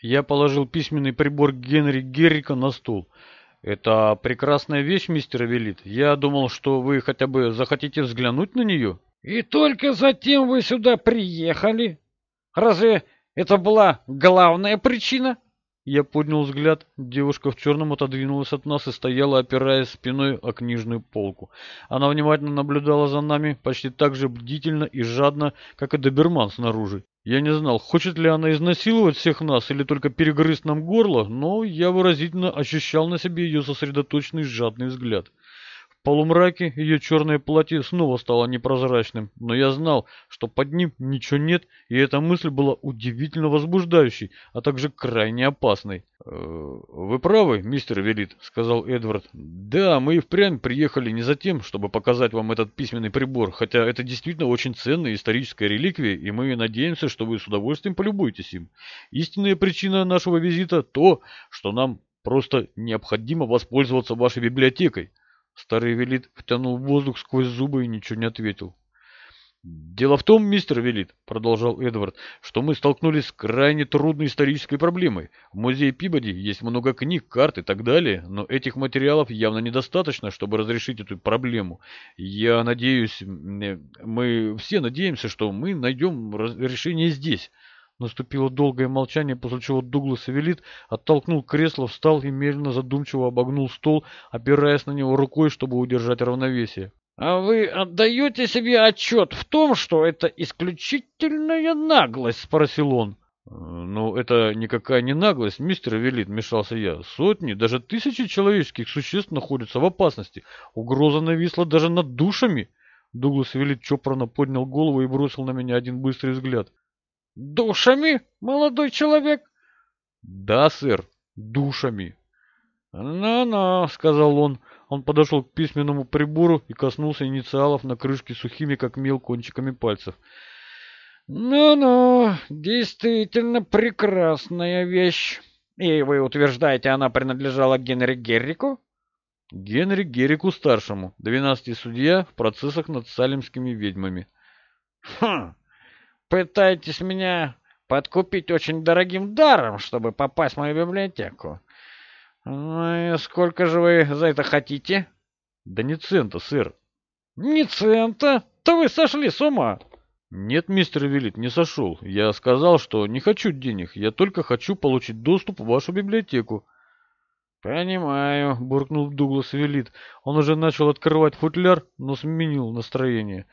Я положил письменный прибор Генри Геррика на стол. «Это прекрасная вещь, мистер Велит. Я думал, что вы хотя бы захотите взглянуть на нее». «И только затем вы сюда приехали? Разве это была главная причина?» Я поднял взгляд. Девушка в черном отодвинулась от нас и стояла, опираясь спиной о книжную полку. Она внимательно наблюдала за нами, почти так же бдительно и жадно, как и доберман снаружи. Я не знал, хочет ли она изнасиловать всех нас или только перегрызть нам горло, но я выразительно ощущал на себе ее сосредоточенный жадный взгляд полумраке ее черное платье снова стало непрозрачным, но я знал, что под ним ничего нет, и эта мысль была удивительно возбуждающей, а также крайне опасной. «Э, «Вы правы, мистер Велит», — сказал Эдвард. «Да, мы и впрямь приехали не за тем, чтобы показать вам этот письменный прибор, хотя это действительно очень ценная историческая реликвия, и мы надеемся, что вы с удовольствием полюбуетесь им. Истинная причина нашего визита — то, что нам просто необходимо воспользоваться вашей библиотекой». Старый Велит втянул воздух сквозь зубы и ничего не ответил. «Дело в том, мистер Велит, — продолжал Эдвард, — что мы столкнулись с крайне трудной исторической проблемой. В музее Пибоди есть много книг, карт и так далее, но этих материалов явно недостаточно, чтобы разрешить эту проблему. Я надеюсь, мы все надеемся, что мы найдем решение здесь». Наступило долгое молчание, после чего Дуглас Эвелит оттолкнул кресло, встал и медленно задумчиво обогнул стол, опираясь на него рукой, чтобы удержать равновесие. «А вы отдаете себе отчет в том, что это исключительная наглость?» — спросил он. «Ну, это никакая не наглость, мистер Велит», — мешался я. «Сотни, даже тысячи человеческих существ находятся в опасности. Угроза нависла даже над душами». Дуглас Велит чопорно поднял голову и бросил на меня один быстрый взгляд. Душами, молодой человек? Да, сэр, душами. «Ну-ну», — сказал он. Он подошел к письменному прибору и коснулся инициалов на крышке сухими, как мел, кончиками пальцев. «Ну-ну, действительно прекрасная вещь. И вы утверждаете, она принадлежала Генри Геррику?» «Генри Геррику-старшему, двенадцатый судья в процессах над салемскими ведьмами». «Хм, Пытаетесь меня подкупить очень дорогим даром, чтобы попасть в мою библиотеку. Ну и сколько же вы за это хотите? Да не цента, сэр. Не цента? То вы сошли с ума. Нет, мистер Велит, не сошел. Я сказал, что не хочу денег, я только хочу получить доступ в вашу библиотеку. «Понимаю», — буркнул Дуглас Велит. Он уже начал открывать футляр, но сменил настроение.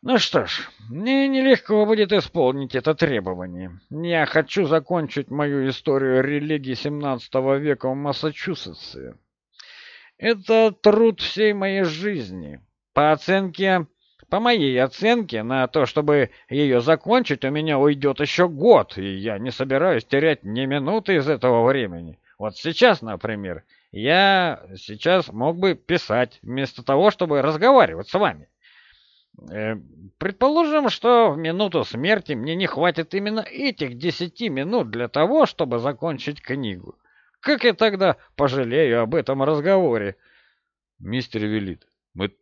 Ну что ж, мне нелегко будет исполнить это требование. Я хочу закончить мою историю религии 17 века в Массачусетсе. Это труд всей моей жизни. По оценке... По моей оценке, на то, чтобы ее закончить, у меня уйдет еще год, и я не собираюсь терять ни минуты из этого времени. Вот сейчас, например, я сейчас мог бы писать, вместо того, чтобы разговаривать с вами. Э, предположим, что в минуту смерти мне не хватит именно этих десяти минут для того, чтобы закончить книгу. Как я тогда пожалею об этом разговоре? Мистер Велит, мы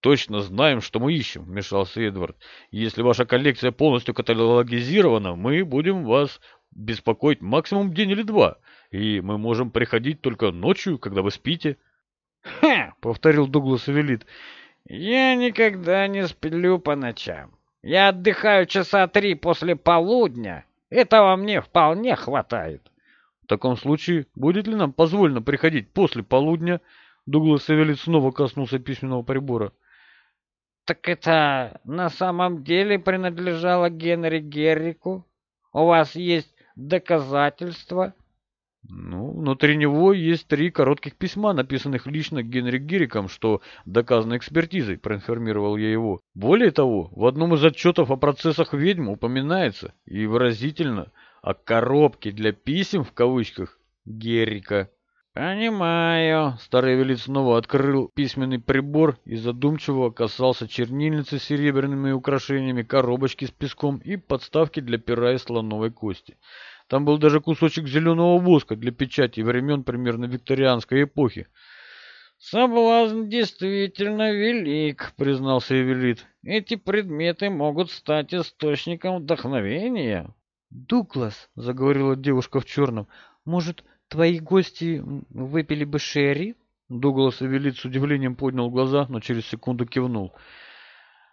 точно знаем, что мы ищем, вмешался Эдвард. Если ваша коллекция полностью каталогизирована, мы будем вас беспокоить максимум день или два, и мы можем приходить только ночью, когда вы спите. «Ха!» — повторил Дуглас Велит. Я никогда не сплю по ночам. Я отдыхаю часа три после полудня. Этого мне вполне хватает. В таком случае, будет ли нам позволено приходить после полудня? Дуглас Савелит снова коснулся письменного прибора. Так это на самом деле принадлежало Генри Геррику? У вас есть доказательства? Ну, внутри него есть три коротких письма, написанных лично Генри Гириком, что доказано экспертизой, проинформировал я его. Более того, в одном из отчетов о процессах ведьм упоминается, и выразительно, о коробке для писем в кавычках Геррика. «Понимаю». Старый велит снова открыл письменный прибор и задумчиво касался чернильницы с серебряными украшениями, коробочки с песком и подставки для пера из слоновой кости. Там был даже кусочек зеленого воска для печати времен примерно викторианской эпохи. «Соблазн действительно велик», — признался Эвелит. «Эти предметы могут стать источником вдохновения». «Дуглас», — заговорила девушка в черном, — «может, твои гости выпили бы шерри?» Дуглас Эвелит с удивлением поднял глаза, но через секунду кивнул.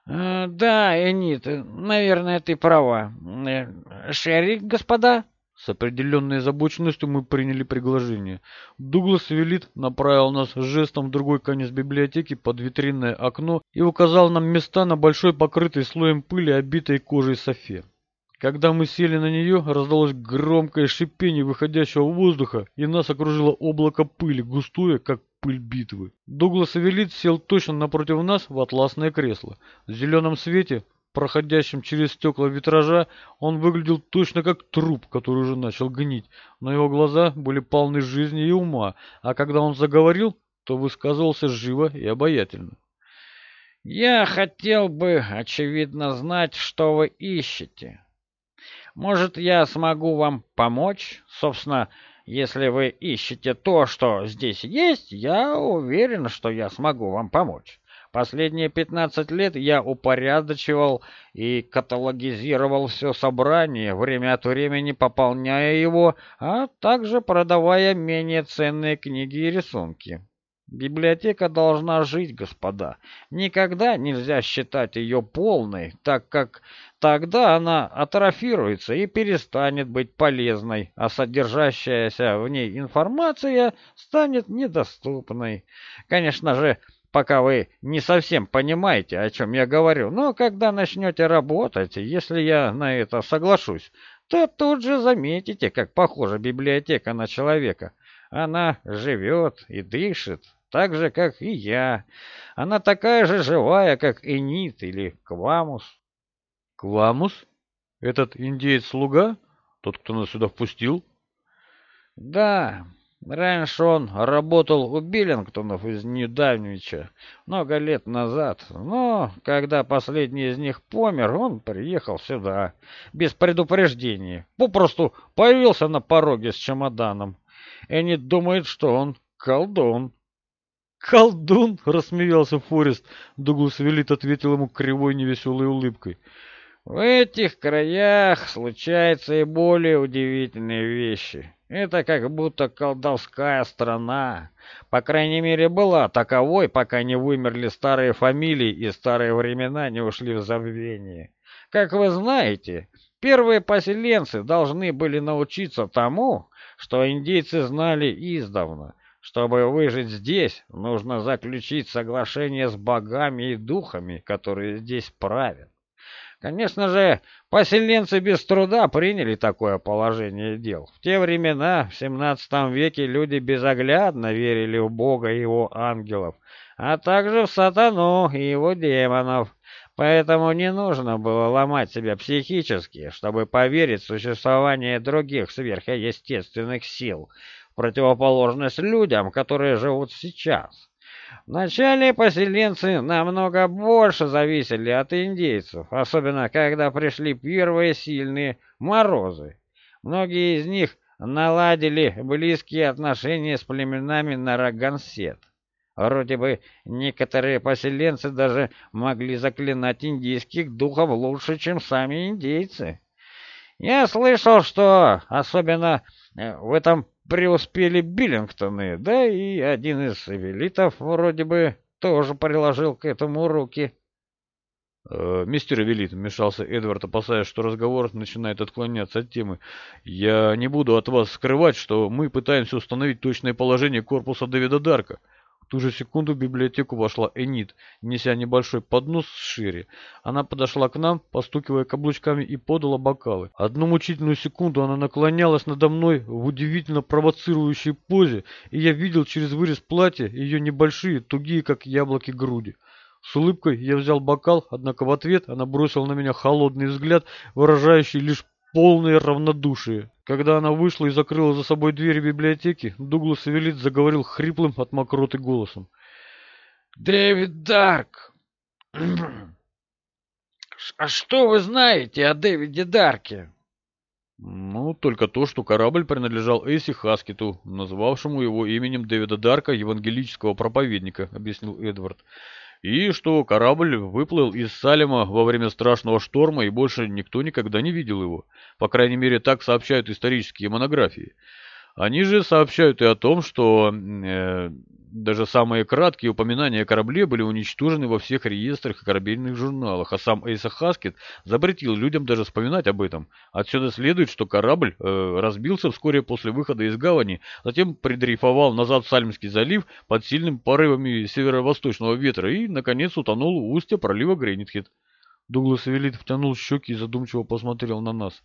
«Э, «Да, Энит, наверное, ты права. Э, шерри, господа?» С определенной озабоченностью мы приняли приглашение. Дуглас Велит направил нас жестом в другой конец библиотеки под витринное окно и указал нам места на большой покрытой слоем пыли обитой кожей софе. Когда мы сели на нее, раздалось громкое шипение выходящего воздуха, и нас окружило облако пыли, густое, как пыль битвы. Дуглас Эвелит сел точно напротив нас в атласное кресло. В зеленом свете, проходящем через стекла витража, он выглядел точно как труп, который уже начал гнить, но его глаза были полны жизни и ума, а когда он заговорил, то высказывался живо и обаятельно. «Я хотел бы, очевидно, знать, что вы ищете. Может, я смогу вам помочь? Собственно, если вы ищете то, что здесь есть, я уверен, что я смогу вам помочь. Последние 15 лет я упорядочивал и каталогизировал все собрание, время от времени пополняя его, а также продавая менее ценные книги и рисунки. Библиотека должна жить, господа. Никогда нельзя считать ее полной, так как тогда она атрофируется и перестанет быть полезной, а содержащаяся в ней информация станет недоступной. Конечно же, пока вы не совсем понимаете, о чем я говорю, но когда начнете работать, если я на это соглашусь, то тут же заметите, как похожа библиотека на человека. Она живет и дышит, так же, как и я. Она такая же живая, как Энит или Квамус. Квамус? Этот индеец-слуга? Тот, кто нас сюда впустил? Да, раньше он работал у Биллингтонов из Нью-Давнича много лет назад, но когда последний из них помер, он приехал сюда без предупреждения. Попросту появился на пороге с чемоданом. Энит думает, что он колдун. «Колдун!» — рассмеялся Форест. Дуглас Велит ответил ему кривой невеселой улыбкой. «В этих краях случаются и более удивительные вещи. Это как будто колдовская страна. По крайней мере, была таковой, пока не вымерли старые фамилии и старые времена не ушли в забвение. Как вы знаете, первые поселенцы должны были научиться тому, что индейцы знали издавна — чтобы выжить здесь, нужно заключить соглашение с богами и духами, которые здесь правят. Конечно же, поселенцы без труда приняли такое положение дел. В те времена, в 17 веке, люди безоглядно верили в Бога и его ангелов, а также в сатану и его демонов. Поэтому не нужно было ломать себя психически, чтобы поверить в существование других сверхъестественных сил – противоположность людям, которые живут сейчас. Вначале поселенцы намного больше зависели от индейцев, особенно когда пришли первые сильные морозы. Многие из них наладили близкие отношения с племенами Нарагансет. Вроде бы некоторые поселенцы даже могли заклинать индийских духов лучше, чем сами индейцы. Я слышал, что особенно э, в этом преуспели Биллингтоны, да и один из эвелитов вроде бы тоже приложил к этому руки. «Э, «Мистер Эвелит», — вмешался Эдвард, опасаясь, что разговор начинает отклоняться от темы, — «я не буду от вас скрывать, что мы пытаемся установить точное положение корпуса Дэвида Дарка ту же секунду в библиотеку вошла Энит, неся небольшой поднос с шире. Она подошла к нам, постукивая каблучками, и подала бокалы. Одну мучительную секунду она наклонялась надо мной в удивительно провоцирующей позе, и я видел через вырез платья ее небольшие, тугие, как яблоки, груди. С улыбкой я взял бокал, однако в ответ она бросила на меня холодный взгляд, выражающий лишь полное равнодушие. Когда она вышла и закрыла за собой дверь библиотеки, Дуглас Эвелит заговорил хриплым от мокроты голосом. «Дэвид Дарк! А что вы знаете о Дэвиде Дарке?» «Ну, только то, что корабль принадлежал Эйси Хаскету, назвавшему его именем Дэвида Дарка, евангелического проповедника», — объяснил Эдвард. И что корабль выплыл из Салема во время страшного шторма, и больше никто никогда не видел его. По крайней мере, так сообщают исторические монографии. Они же сообщают и о том, что э, даже самые краткие упоминания о корабле были уничтожены во всех реестрах и корабельных журналах, а сам Эйса Хаскет запретил людям даже вспоминать об этом. Отсюда следует, что корабль э, разбился вскоре после выхода из гавани, затем придрейфовал назад в Сальмский залив под сильным порывами северо-восточного ветра и, наконец, утонул у устья пролива Грейнитхед. Дуглас Велит втянул щеки и задумчиво посмотрел на нас.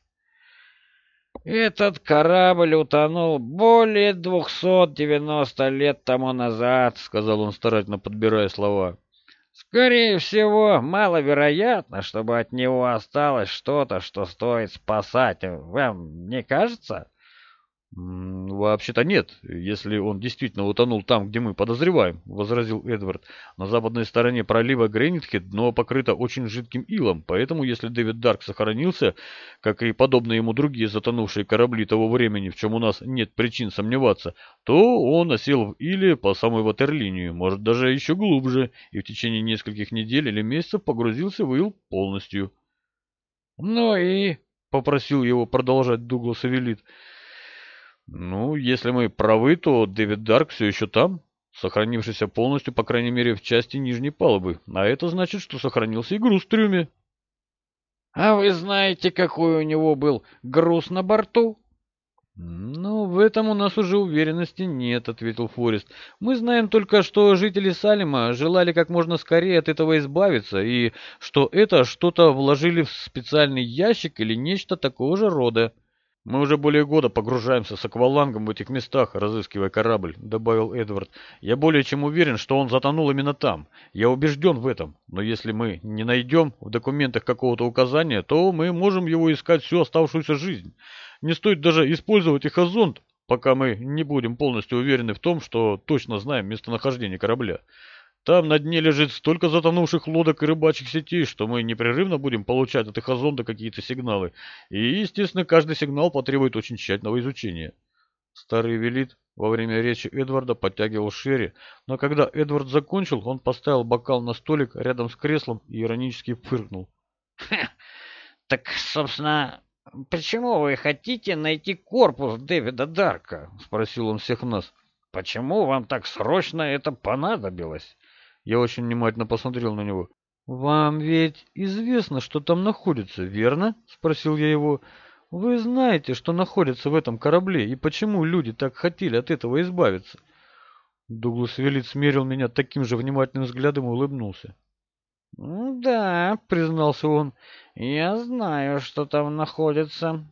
Этот корабль утонул более 290 лет тому назад, сказал он, старательно подбирая слова. Скорее всего, маловероятно, чтобы от него осталось что-то, что стоит спасать. Вам не кажется? «Вообще-то нет, если он действительно утонул там, где мы подозреваем», — возразил Эдвард. «На западной стороне пролива Гренитхе дно покрыто очень жидким илом, поэтому если Дэвид Дарк сохранился, как и подобные ему другие затонувшие корабли того времени, в чем у нас нет причин сомневаться, то он осел в иле по самой ватерлинию, может даже еще глубже, и в течение нескольких недель или месяцев погрузился в ил полностью». «Ну и...» — попросил его продолжать Дуглас Эвелит — ну, если мы правы, то Дэвид Дарк все еще там, сохранившийся полностью, по крайней мере, в части нижней палубы. А это значит, что сохранился и груз в трюме. А вы знаете, какой у него был груз на борту? «Ну, в этом у нас уже уверенности нет», — ответил Форест. «Мы знаем только, что жители Салема желали как можно скорее от этого избавиться, и что это что-то вложили в специальный ящик или нечто такого же рода». «Мы уже более года погружаемся с аквалангом в этих местах, разыскивая корабль», — добавил Эдвард. «Я более чем уверен, что он затонул именно там. Я убежден в этом. Но если мы не найдем в документах какого-то указания, то мы можем его искать всю оставшуюся жизнь. Не стоит даже использовать эхозонд, пока мы не будем полностью уверены в том, что точно знаем местонахождение корабля. Там на дне лежит столько затонувших лодок и рыбачьих сетей, что мы непрерывно будем получать от их озонда какие-то сигналы. И, естественно, каждый сигнал потребует очень тщательного изучения. Старый велит во время речи Эдварда подтягивал Шерри, но когда Эдвард закончил, он поставил бокал на столик рядом с креслом и иронически фыркнул. «Так, собственно, почему вы хотите найти корпус Дэвида Дарка?» — спросил он всех нас. «Почему вам так срочно это понадобилось?» Я очень внимательно посмотрел на него. «Вам ведь известно, что там находится, верно?» — спросил я его. «Вы знаете, что находится в этом корабле, и почему люди так хотели от этого избавиться?» Дуглас Велит смерил меня таким же внимательным взглядом и улыбнулся. «Да», — признался он, — «я знаю, что там находится.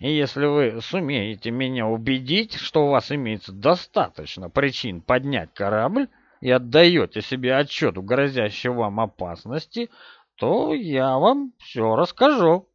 И если вы сумеете меня убедить, что у вас имеется достаточно причин поднять корабль, и отдаете себе отчет в грозящей вам опасности, то я вам все расскажу.